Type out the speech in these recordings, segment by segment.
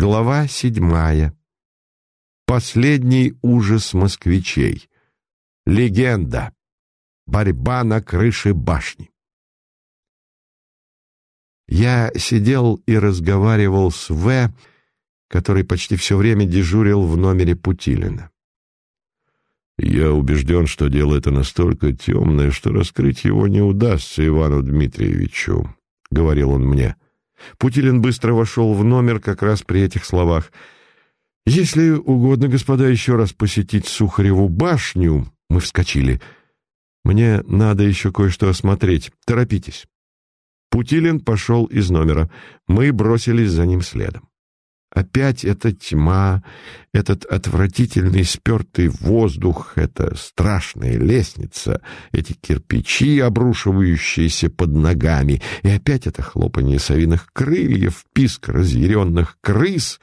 Глава седьмая. Последний ужас москвичей. Легенда. Борьба на крыше башни. Я сидел и разговаривал с В., который почти все время дежурил в номере Путилина. Я убежден, что дело это настолько темное, что раскрыть его не удастся Ивану Дмитриевичу, — говорил он мне. Путилин быстро вошел в номер как раз при этих словах. «Если угодно, господа, еще раз посетить Сухареву башню...» Мы вскочили. «Мне надо еще кое-что осмотреть. Торопитесь». Путилин пошел из номера. Мы бросились за ним следом. Опять эта тьма, этот отвратительный спертый воздух, эта страшная лестница, эти кирпичи, обрушивающиеся под ногами, и опять это хлопанье совиных крыльев, писк разъяренных крыс.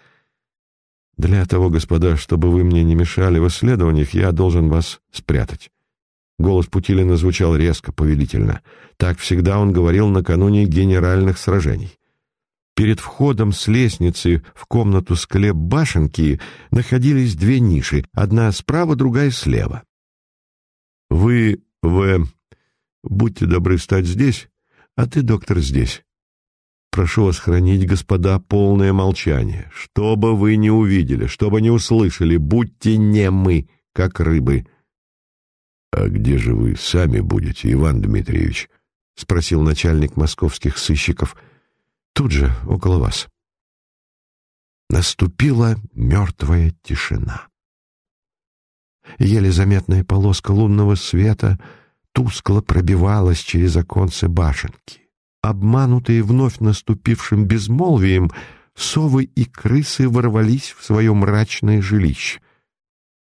Для того, господа, чтобы вы мне не мешали в исследованиях, я должен вас спрятать. Голос Путилина звучал резко, повелительно. Так всегда он говорил накануне генеральных сражений. Перед входом с лестницы в комнату склеп башенки находились две ниши, одна справа, другая слева. «Вы, В, будьте добры стать здесь, а ты, доктор, здесь. Прошу вас хранить, господа, полное молчание. Что бы вы ни увидели, что бы ни услышали, будьте немы, как рыбы». «А где же вы сами будете, Иван Дмитриевич?» — спросил начальник московских сыщиков — тут же, около вас. Наступила мертвая тишина. Еле заметная полоска лунного света тускло пробивалась через оконцы башенки. Обманутые вновь наступившим безмолвием, совы и крысы ворвались в свое мрачное жилище.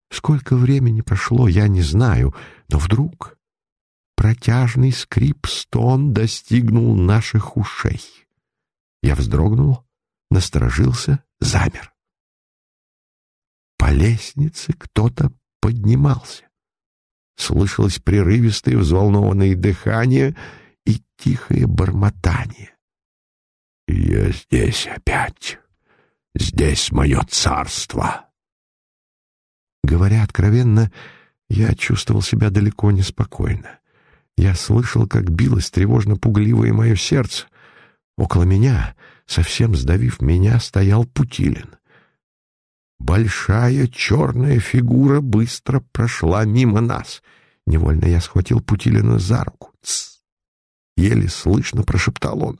Сколько времени прошло, я не знаю, но вдруг протяжный скрип-стон достигнул наших ушей. Я вздрогнул, насторожился, замер. По лестнице кто-то поднимался. Слышалось прерывистое взволнованное дыхание и тихое бормотание. «Я здесь опять. Здесь мое царство». Говоря откровенно, я чувствовал себя далеко неспокойно. Я слышал, как билось тревожно-пугливое мое сердце. Около меня, совсем сдавив меня, стоял Путилин. Большая черная фигура быстро прошла мимо нас. Невольно я схватил Путилина за руку. «Тсс!» Еле слышно прошептал он.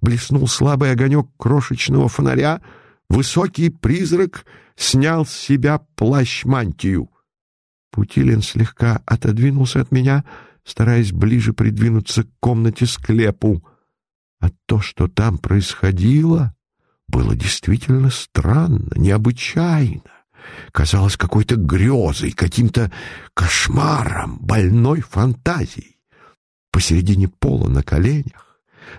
Блеснул слабый огонек крошечного фонаря. Высокий призрак снял с себя плащ-мантию. Путилин слегка отодвинулся от меня, стараясь ближе придвинуться к комнате-склепу. А то, что там происходило, было действительно странно, необычайно. Казалось какой-то грезой, каким-то кошмаром, больной фантазией. Посередине пола на коленях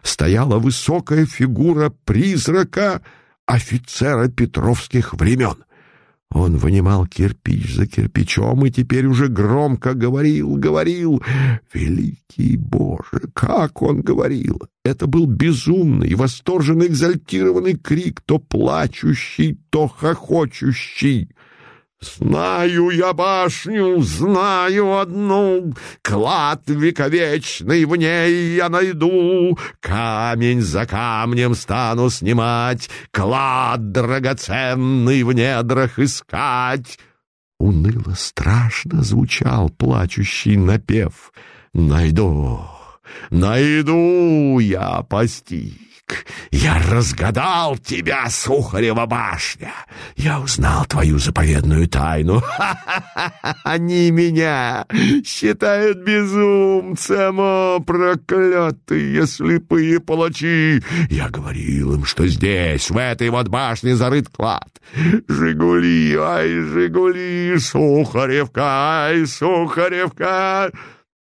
стояла высокая фигура призрака офицера петровских времен. Он вынимал кирпич за кирпичом и теперь уже громко говорил, говорил. Великий Боже, как он говорил! Это был безумный, восторженный, экзальтированный крик, то плачущий, то хохочущий. Знаю я башню, знаю одну, Клад вековечный в ней я найду, Камень за камнем стану снимать, Клад драгоценный в недрах искать. Уныло страшно звучал плачущий напев. Найду, найду я постиг. Я разгадал тебя, Сухарева башня. Я узнал твою заповедную тайну. Они меня считают безумцем, о, проклятые слепые палачи. Я говорил им, что здесь, в этой вот башне, зарыт клад. Жигули, ай, Жигули, Сухаревка, ай, Сухаревка.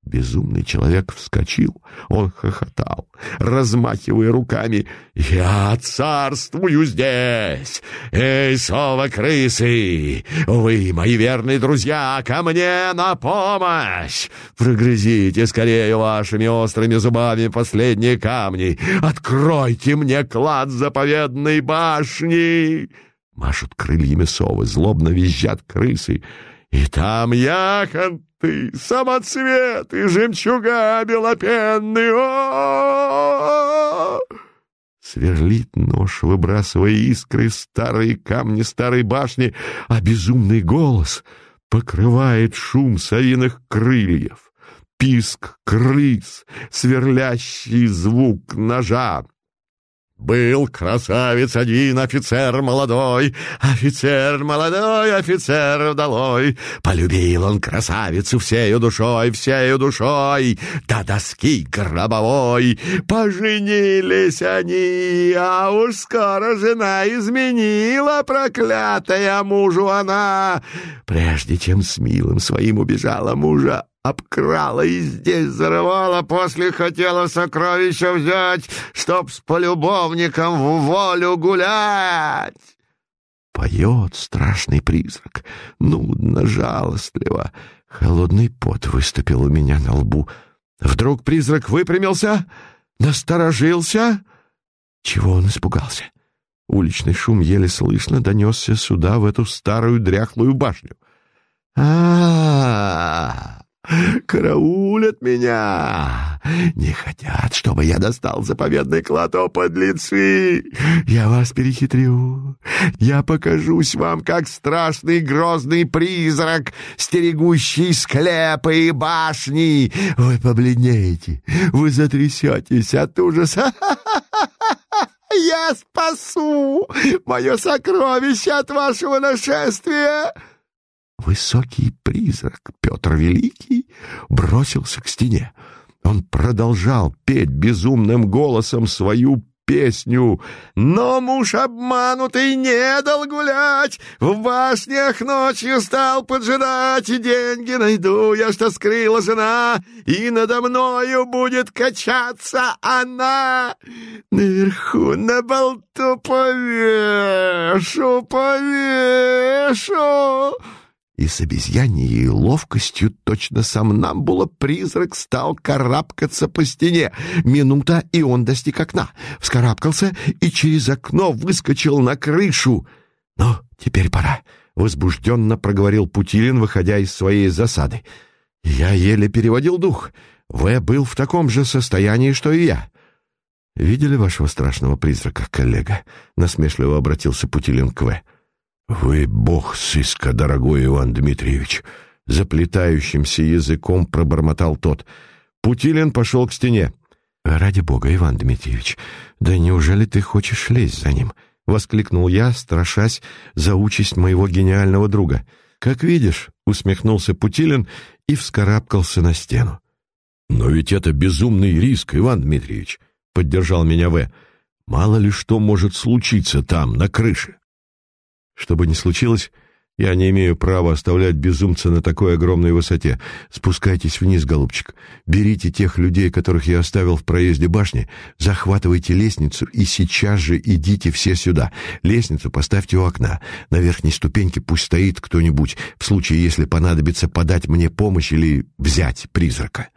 Безумный человек вскочил. Он хохотал, размахивая руками. «Я царствую здесь! Эй, сова-крысы! Вы, мои верные друзья, ко мне на помощь! Прогрызите скорее вашими острыми зубами последние камни! Откройте мне клад заповедной башни!» Машут крыльями совы, злобно визжат крысы. И там яхонты, самоцветы, жемчуга белопенные. О -о -о -о! Сверлит нож, выбрасывая искры старые камни старой башни, а безумный голос покрывает шум совиных крыльев, писк крыс, сверлящий звук ножа. Был красавец один, офицер молодой, офицер молодой, офицер удалой. Полюбил он красавицу всею душой, всею душой, до доски гробовой. Поженились они, а уж скоро жена изменила проклятая мужу она. Прежде чем с милым своим убежала мужа, обкрала и здесь зарывала, после хотела сокровища взять, чтоб с полюбовником в волю гулять. Поет страшный призрак, нудно, жалостливо. Холодный пот выступил у меня на лбу. Вдруг призрак выпрямился, насторожился. Чего он испугался? Уличный шум еле слышно донесся сюда, в эту старую дряхлую башню. а, -а, -а караулят меня. Не хотят, чтобы я достал заповедный клад, о подлецы. Я вас перехитрю. Я покажусь вам, как страшный грозный призрак, стерегущий склепы и башни. Вы побледнеете, вы затрясетесь от ужаса. Я спасу мое сокровище от вашего нашествия. Высокий призрак Петр Великий бросился к стене. Он продолжал петь безумным голосом свою песню. Но муж обманутый не дал гулять, В башнях ночью стал поджидать, И деньги найду я, что скрыла жена, И надо мною будет качаться она. Наверху на болту повешу, повешу и с обезьяньей ловкостью точно сам нам было призрак стал карабкаться по стене. Минута, и он достиг окна, вскарабкался и через окно выскочил на крышу. «Ну, теперь пора», — возбужденно проговорил Путилин, выходя из своей засады. Я еле переводил дух. В был в таком же состоянии, что и я. «Видели вашего страшного призрака, коллега?» — насмешливо обратился Путилин к В. «Вы бог сыска, дорогой Иван Дмитриевич!» Заплетающимся языком пробормотал тот. Путилин пошел к стене. «Ради бога, Иван Дмитриевич, да неужели ты хочешь лезть за ним?» — воскликнул я, страшась за участь моего гениального друга. «Как видишь», — усмехнулся Путилин и вскарабкался на стену. «Но ведь это безумный риск, Иван Дмитриевич», — поддержал меня В. «Мало ли что может случиться там, на крыше». Что бы ни случилось, я не имею права оставлять безумца на такой огромной высоте. Спускайтесь вниз, голубчик. Берите тех людей, которых я оставил в проезде башни, захватывайте лестницу и сейчас же идите все сюда. Лестницу поставьте у окна. На верхней ступеньке пусть стоит кто-нибудь, в случае, если понадобится подать мне помощь или взять призрака.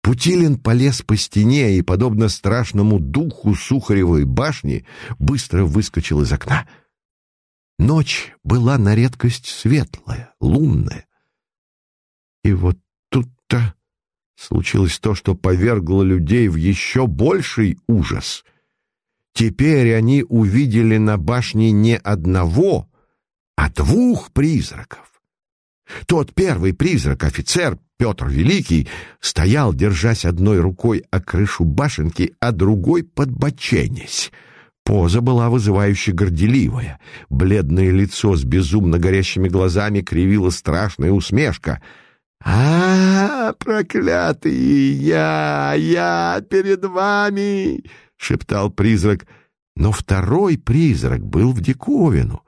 Путилин полез по стене и, подобно страшному духу Сухаревой башни, быстро выскочил из окна — Ночь была на редкость светлая, лунная. И вот тут-то случилось то, что повергло людей в еще больший ужас. Теперь они увидели на башне не одного, а двух призраков. Тот первый призрак, офицер Петр Великий, стоял, держась одной рукой о крышу башенки, а другой подбоченясь — Поза была вызывающе горделивая. Бледное лицо с безумно горящими глазами кривила страшная усмешка. «А, -а проклятый я, я перед вами!» — шептал призрак. Но второй призрак был в диковину.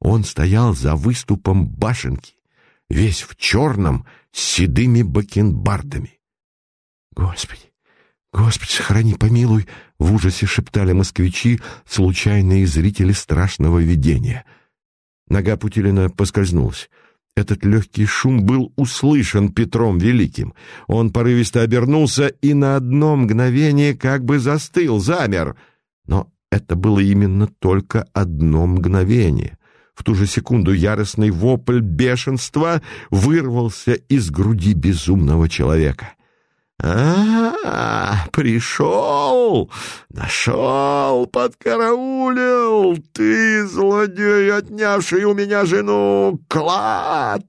Он стоял за выступом башенки, весь в черном, с седыми бакенбардами. Господи, Господи, сохрани, помилуй, в ужасе шептали москвичи, случайные зрители страшного видения. Нога Путилина поскользнулась. Этот легкий шум был услышан Петром Великим. Он порывисто обернулся и на одно мгновение как бы застыл, замер. Но это было именно только одно мгновение. В ту же секунду яростный вопль бешенства вырвался из груди безумного человека. А, -а, -а пришел, нашел, подкараулил, ты, злодей, отнявший у меня жену, клад!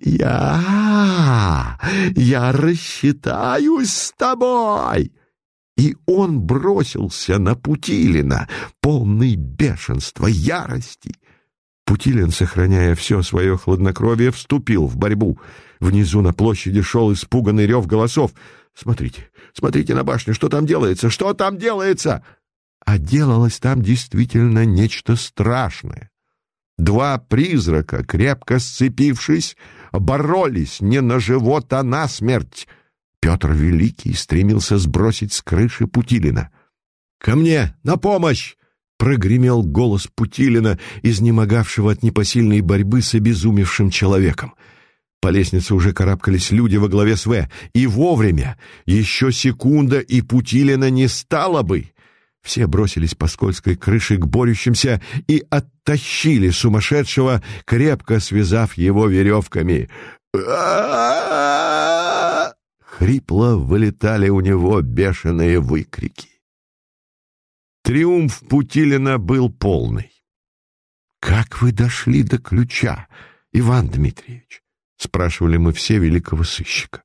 Я, я рассчитаюсь с тобой!» И он бросился на Путилина, полный бешенства, ярости. Путилин, сохраняя все свое хладнокровие, вступил в борьбу. Внизу на площади шел испуганный рев голосов. «Смотрите, смотрите на башню, что там делается, что там делается!» А делалось там действительно нечто страшное. Два призрака, крепко сцепившись, боролись не на живот, а на смерть. Петр Великий стремился сбросить с крыши Путилина. «Ко мне! На помощь!» — прогремел голос Путилина, изнемогавшего от непосильной борьбы с обезумевшим человеком. По лестнице уже карабкались люди во главе с В. И вовремя! Еще секунда, и Путилина не стало бы! Все бросились по скользкой крыше к борющимся и оттащили сумасшедшего, крепко связав его веревками. Хрипло вылетали у него бешеные выкрики. Триумф Путилина был полный. «Как вы дошли до ключа, Иван Дмитриевич?» — спрашивали мы все великого сыщика.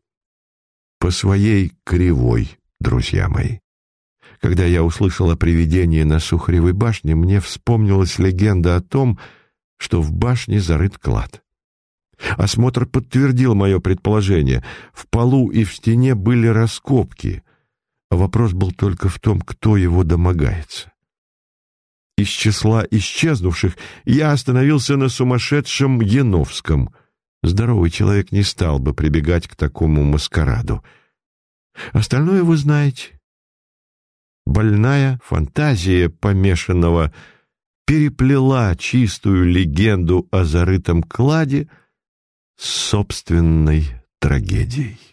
«По своей кривой, друзья мои. Когда я услышал о привидении на Сухаревой башне, мне вспомнилась легенда о том, что в башне зарыт клад. Осмотр подтвердил мое предположение. В полу и в стене были раскопки, вопрос был только в том, кто его домогается. Из числа исчезнувших я остановился на сумасшедшем Яновском. Здоровый человек не стал бы прибегать к такому маскараду. Остальное вы знаете. Больная фантазия помешанного переплела чистую легенду о зарытом кладе — собственной трагедией.